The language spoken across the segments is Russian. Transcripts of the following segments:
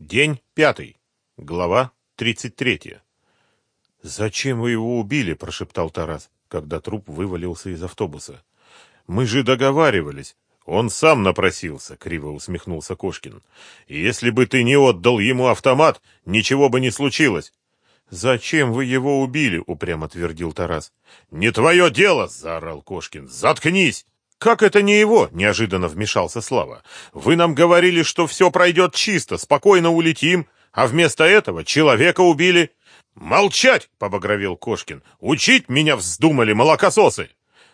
День пятый. Глава тридцать третья. «Зачем вы его убили?» – прошептал Тарас, когда труп вывалился из автобуса. «Мы же договаривались. Он сам напросился», – криво усмехнулся Кошкин. «Если бы ты не отдал ему автомат, ничего бы не случилось». «Зачем вы его убили?» – упрямо твердил Тарас. «Не твое дело!» – заорал Кошкин. «Заткнись!» «Как это не его?» – неожиданно вмешался Слава. «Вы нам говорили, что все пройдет чисто, спокойно улетим, а вместо этого человека убили». «Молчать!» – побагровел Кошкин. «Учить меня вздумали молокососы!»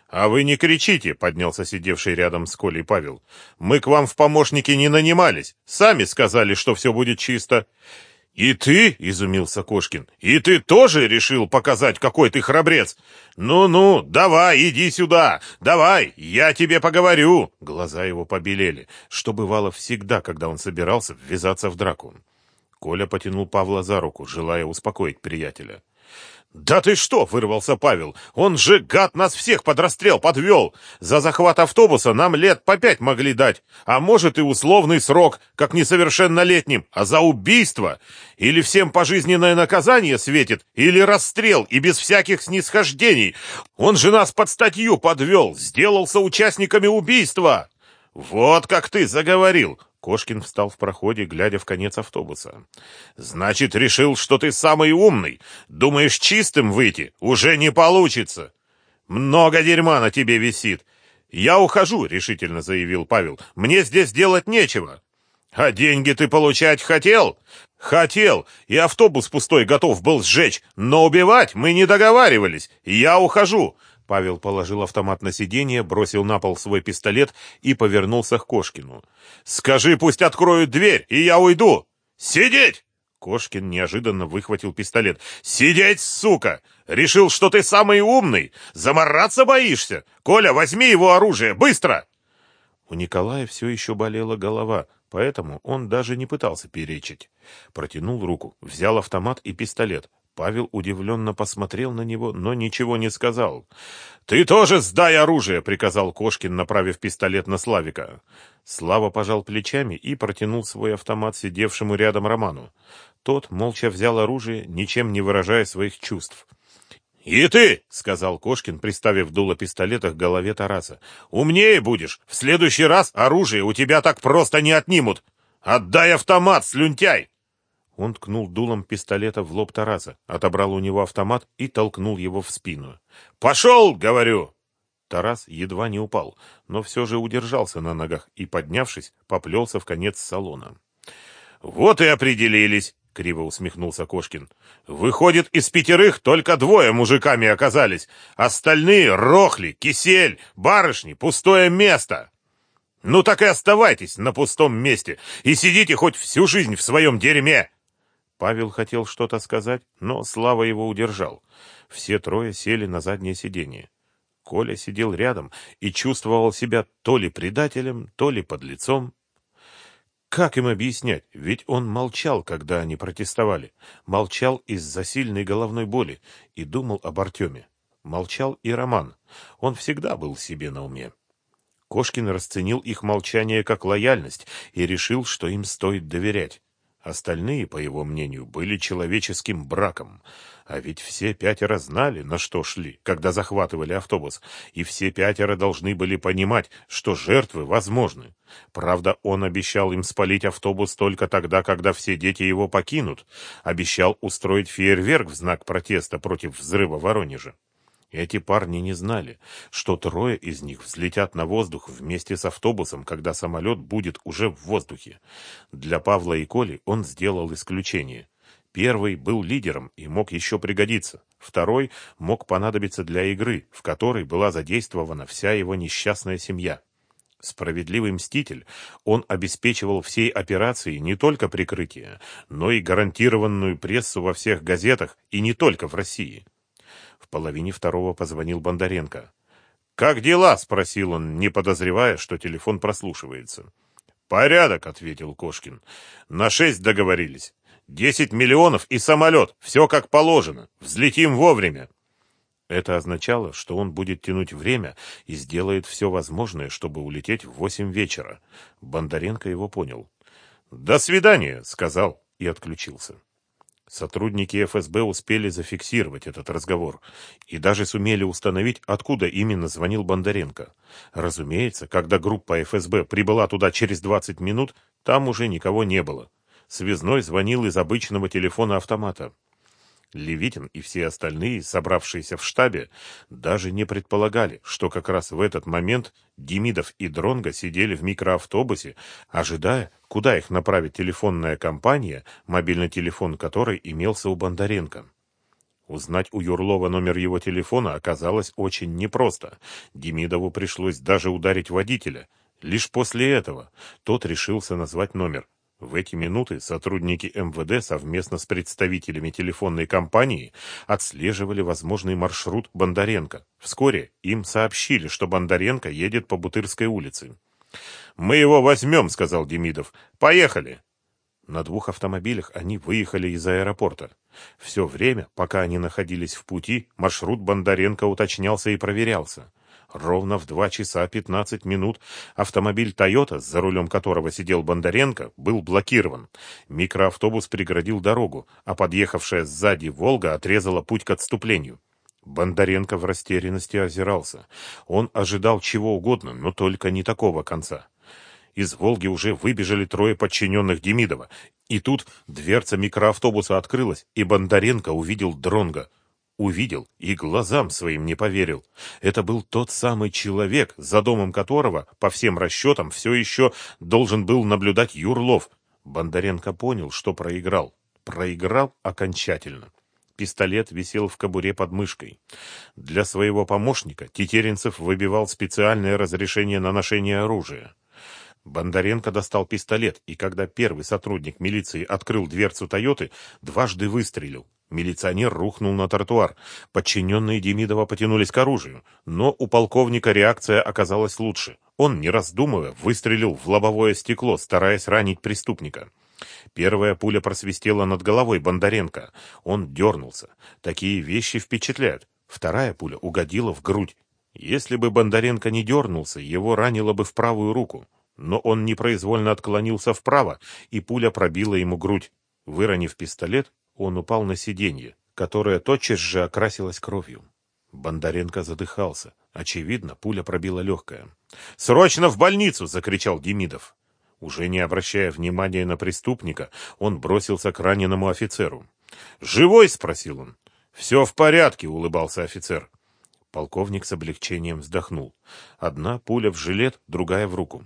«А вы не кричите!» – поднялся сидевший рядом с Колей Павел. «Мы к вам в помощники не нанимались. Сами сказали, что все будет чисто. «И ты?» — изумился Кошкин. «И ты тоже решил показать, какой ты храбрец? Ну-ну, давай, иди сюда! Давай, я тебе поговорю!» Глаза его побелели, что бывало всегда, когда он собирался ввязаться в драку. Коля потянул Павла за руку, желая успокоить приятеля. «Да ты что!» — вырвался Павел. «Он же, гад, нас всех под расстрел подвел! За захват автобуса нам лет по пять могли дать, а может и условный срок, как несовершеннолетним, а за убийство! Или всем пожизненное наказание светит, или расстрел, и без всяких снисхождений! Он же нас под статью подвел, сделался участниками убийства!» «Вот как ты заговорил! Кошкин встал в проходе, глядя в конец автобуса. «Значит, решил, что ты самый умный? Думаешь, чистым выйти? Уже не получится! Много дерьма на тебе висит! Я ухожу!» — решительно заявил Павел. «Мне здесь делать нечего!» «А деньги ты получать хотел?» «Хотел, и автобус пустой готов был сжечь, но убивать мы не договаривались. Я ухожу. Павел положил автомат на сиденье, бросил на пол свой пистолет и повернулся к Кошкину. «Скажи, пусть откроют дверь, и я уйду!» «Сидеть!» Кошкин неожиданно выхватил пистолет. «Сидеть, сука! Решил, что ты самый умный! Замораться боишься! Коля, возьми его оружие! Быстро!» У Николая все еще болела голова, поэтому он даже не пытался перечить. Протянул руку, взял автомат и пистолет, Павел удивленно посмотрел на него, но ничего не сказал. «Ты тоже сдай оружие!» — приказал Кошкин, направив пистолет на Славика. Слава пожал плечами и протянул свой автомат сидевшему рядом Роману. Тот молча взял оружие, ничем не выражая своих чувств. «И ты!» — сказал Кошкин, приставив дуло пистолета к голове Тараса. «Умнее будешь! В следующий раз оружие у тебя так просто не отнимут! Отдай автомат, слюнтяй!» Он ткнул дулом пистолета в лоб Тараса, отобрал у него автомат и толкнул его в спину. «Пошел!» — говорю! Тарас едва не упал, но все же удержался на ногах и, поднявшись, поплелся в конец салона. «Вот и определились!» — криво усмехнулся Кошкин. «Выходит, из пятерых только двое мужиками оказались. Остальные — рохли, кисель, барышни, пустое место!» «Ну так и оставайтесь на пустом месте и сидите хоть всю жизнь в своем дерьме!» Павел хотел что-то сказать, но Слава его удержал. Все трое сели на заднее сиденье. Коля сидел рядом и чувствовал себя то ли предателем, то ли подлецом. Как им объяснять? Ведь он молчал, когда они протестовали. Молчал из-за сильной головной боли и думал об Артеме. Молчал и Роман. Он всегда был себе на уме. Кошкин расценил их молчание как лояльность и решил, что им стоит доверять. Остальные, по его мнению, были человеческим браком. А ведь все пятеро знали, на что шли, когда захватывали автобус, и все пятеро должны были понимать, что жертвы возможны. Правда, он обещал им спалить автобус только тогда, когда все дети его покинут, обещал устроить фейерверк в знак протеста против взрыва Воронежа. Эти парни не знали, что трое из них взлетят на воздух вместе с автобусом, когда самолет будет уже в воздухе. Для Павла и Коли он сделал исключение. Первый был лидером и мог еще пригодиться. Второй мог понадобиться для игры, в которой была задействована вся его несчастная семья. Справедливый мститель, он обеспечивал всей операции не только прикрытие, но и гарантированную прессу во всех газетах и не только в России. В половине второго позвонил Бондаренко. «Как дела?» — спросил он, не подозревая, что телефон прослушивается. «Порядок», — ответил Кошкин. «На шесть договорились. Десять миллионов и самолет. Все как положено. Взлетим вовремя». Это означало, что он будет тянуть время и сделает все возможное, чтобы улететь в восемь вечера. Бондаренко его понял. «До свидания», — сказал и отключился. Сотрудники ФСБ успели зафиксировать этот разговор и даже сумели установить, откуда именно звонил Бондаренко. Разумеется, когда группа ФСБ прибыла туда через 20 минут, там уже никого не было. Связной звонил из обычного телефона автомата. Левитин и все остальные, собравшиеся в штабе, даже не предполагали, что как раз в этот момент Демидов и Дронго сидели в микроавтобусе, ожидая, куда их направит телефонная компания, мобильный телефон которой имелся у Бондаренко. Узнать у Юрлова номер его телефона оказалось очень непросто. Демидову пришлось даже ударить водителя. Лишь после этого тот решился назвать номер. В эти минуты сотрудники МВД совместно с представителями телефонной компании отслеживали возможный маршрут Бондаренко. Вскоре им сообщили, что Бондаренко едет по Бутырской улице. «Мы его возьмем», — сказал Демидов. «Поехали!» На двух автомобилях они выехали из аэропорта. Все время, пока они находились в пути, маршрут Бондаренко уточнялся и проверялся. Ровно в 2 часа 15 минут автомобиль «Тойота», за рулем которого сидел Бондаренко, был блокирован. Микроавтобус преградил дорогу, а подъехавшая сзади «Волга» отрезала путь к отступлению. Бондаренко в растерянности озирался. Он ожидал чего угодно, но только не такого конца. Из «Волги» уже выбежали трое подчиненных Демидова. И тут дверца микроавтобуса открылась, и Бондаренко увидел Дронга увидел и глазам своим не поверил. Это был тот самый человек, за домом которого, по всем расчетам, все еще должен был наблюдать Юрлов. Бондаренко понял, что проиграл. Проиграл окончательно. Пистолет висел в кобуре под мышкой. Для своего помощника Тетеренцев выбивал специальное разрешение на ношение оружия. Бондаренко достал пистолет, и когда первый сотрудник милиции открыл дверцу «Тойоты», дважды выстрелил. Милиционер рухнул на тротуар. Подчиненные Демидова потянулись к оружию, но у полковника реакция оказалась лучше. Он, не раздумывая, выстрелил в лобовое стекло, стараясь ранить преступника. Первая пуля просвистела над головой Бондаренко. Он дернулся. Такие вещи впечатляют. Вторая пуля угодила в грудь. Если бы Бондаренко не дернулся, его ранило бы в правую руку. Но он непроизвольно отклонился вправо, и пуля пробила ему грудь. Выронив пистолет, он упал на сиденье, которое тотчас же окрасилось кровью. Бондаренко задыхался. Очевидно, пуля пробила легкое. «Срочно в больницу!» — закричал Демидов. Уже не обращая внимания на преступника, он бросился к раненому офицеру. «Живой?» — спросил он. «Все в порядке», — улыбался офицер. Полковник с облегчением вздохнул. Одна пуля в жилет, другая в руку.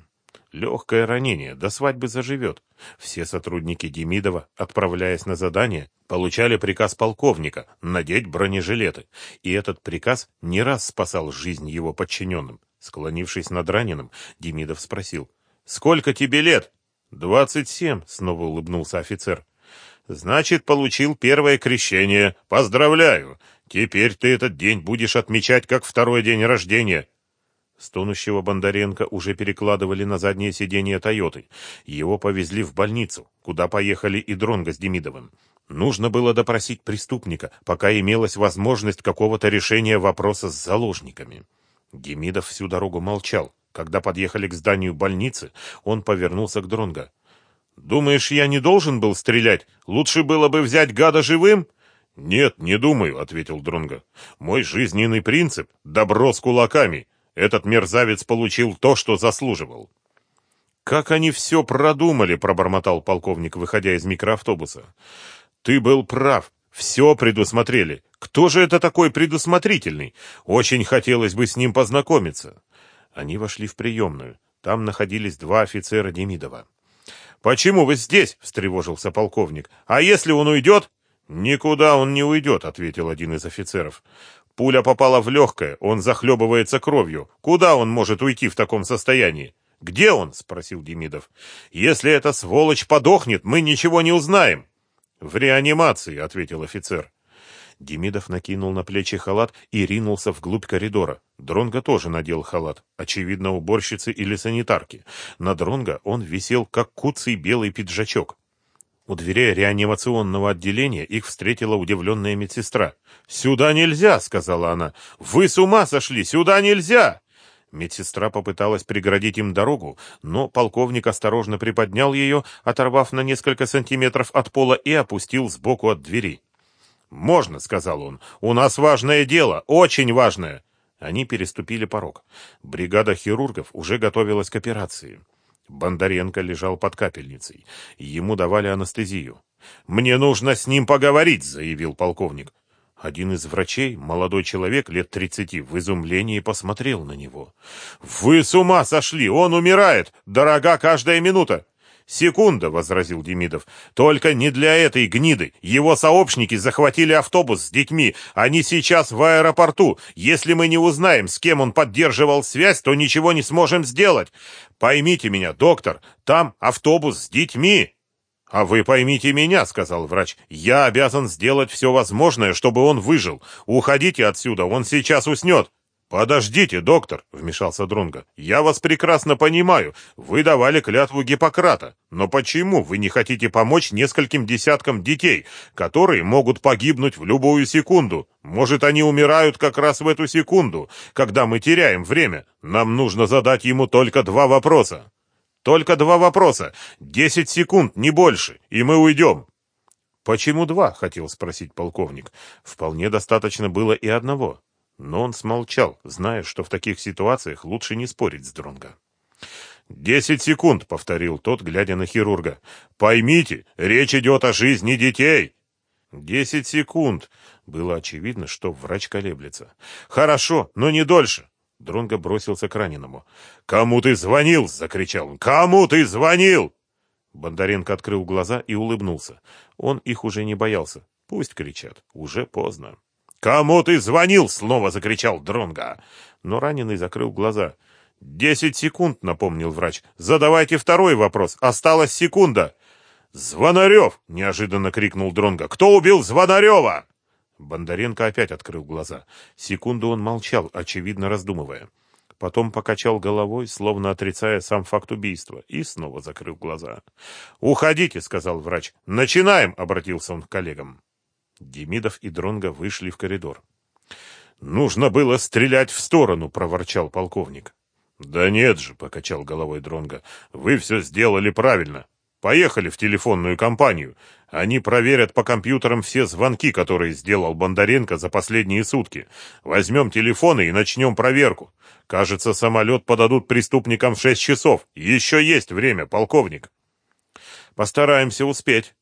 Легкое ранение, до свадьбы заживет. Все сотрудники Демидова, отправляясь на задание, получали приказ полковника надеть бронежилеты. И этот приказ не раз спасал жизнь его подчиненным. Склонившись над раненым, Демидов спросил. «Сколько тебе лет?» «Двадцать семь», — снова улыбнулся офицер. «Значит, получил первое крещение. Поздравляю! Теперь ты этот день будешь отмечать как второй день рождения. Стонущего Бондаренко уже перекладывали на заднее сиденье «Тойоты». Его повезли в больницу, куда поехали и Дронго с Демидовым. Нужно было допросить преступника, пока имелась возможность какого-то решения вопроса с заложниками. Демидов всю дорогу молчал. Когда подъехали к зданию больницы, он повернулся к Дронго. «Думаешь, я не должен был стрелять? Лучше было бы взять гада живым?» «Нет, не думаю», — ответил Дронго. «Мой жизненный принцип — добро с кулаками». Этот мерзавец получил то, что заслуживал. «Как они все продумали!» — пробормотал полковник, выходя из микроавтобуса. «Ты был прав. Все предусмотрели. Кто же это такой предусмотрительный? Очень хотелось бы с ним познакомиться». Они вошли в приемную. Там находились два офицера Демидова. «Почему вы здесь?» — встревожился полковник. «А если он уйдет?» «Никуда он не уйдет», — ответил один из офицеров. Пуля попала в легкое, он захлебывается кровью. Куда он может уйти в таком состоянии? «Где он?» — спросил Демидов. «Если эта сволочь подохнет, мы ничего не узнаем». «В реанимации», — ответил офицер. Демидов накинул на плечи халат и ринулся вглубь коридора. Дронго тоже надел халат, очевидно, уборщицы или санитарки. На Дронго он висел, как куцый белый пиджачок. У дверей реанимационного отделения их встретила удивленная медсестра. «Сюда нельзя!» — сказала она. «Вы с ума сошли! Сюда нельзя!» Медсестра попыталась преградить им дорогу, но полковник осторожно приподнял ее, оторвав на несколько сантиметров от пола и опустил сбоку от двери. «Можно», — сказал он, — «у нас важное дело, очень важное». Они переступили порог. Бригада хирургов уже готовилась к операции. Бондаренко лежал под капельницей. Ему давали анестезию. «Мне нужно с ним поговорить», — заявил полковник. Один из врачей, молодой человек лет тридцати, в изумлении посмотрел на него. «Вы с ума сошли! Он умирает! Дорога каждая минута!» «Секунда», — возразил Демидов. «Только не для этой гниды. Его сообщники захватили автобус с детьми. Они сейчас в аэропорту. Если мы не узнаем, с кем он поддерживал связь, то ничего не сможем сделать. Поймите меня, доктор, там автобус с детьми». «А вы поймите меня», — сказал врач. «Я обязан сделать все возможное, чтобы он выжил. Уходите отсюда, он сейчас уснет». «Подождите, доктор», — вмешался Дронго. «Я вас прекрасно понимаю. Вы давали клятву Гиппократа. Но почему вы не хотите помочь нескольким десяткам детей, которые могут погибнуть в любую секунду? Может, они умирают как раз в эту секунду, когда мы теряем время? Нам нужно задать ему только два вопроса». Только два вопроса. Десять секунд, не больше, и мы уйдем. Почему два? Хотел спросить полковник. Вполне достаточно было и одного. Но он смолчал, зная, что в таких ситуациях лучше не спорить с Дронго. «Десять секунд», — повторил тот, глядя на хирурга. «Поймите, речь идет о жизни детей». «Десять секунд». Было очевидно, что врач колеблется. «Хорошо, но не дольше. Дронго бросился к раненому. «Кому ты звонил?» — закричал он. «Кому ты звонил?» Бондаренко открыл глаза и улыбнулся. Он их уже не боялся. Пусть кричат. Уже поздно. «Кому ты звонил?» — снова закричал Дронго. Но раненый закрыл глаза. «Десять секунд», — напомнил врач. «Задавайте второй вопрос. Осталась секунда». «Звонарев!» — неожиданно крикнул Дронго. «Кто убил Звонарева?» Бондаренко опять открыл глаза. Секунду он молчал, очевидно раздумывая. Потом покачал головой, словно отрицая сам факт убийства, и снова закрыл глаза. «Уходите», — сказал врач. «Начинаем», — обратился он к коллегам. Демидов и Дронго вышли в коридор. «Нужно было стрелять в сторону», — проворчал полковник. «Да нет же», — покачал головой Дронго. «Вы все сделали правильно. Поехали в телефонную компанию. Они проверят по компьютерам все звонки, которые сделал Бондаренко за последние сутки. Возьмем телефоны и начнем проверку. Кажется, самолет подадут преступникам в шесть часов. Еще есть время, полковник. Постараемся успеть.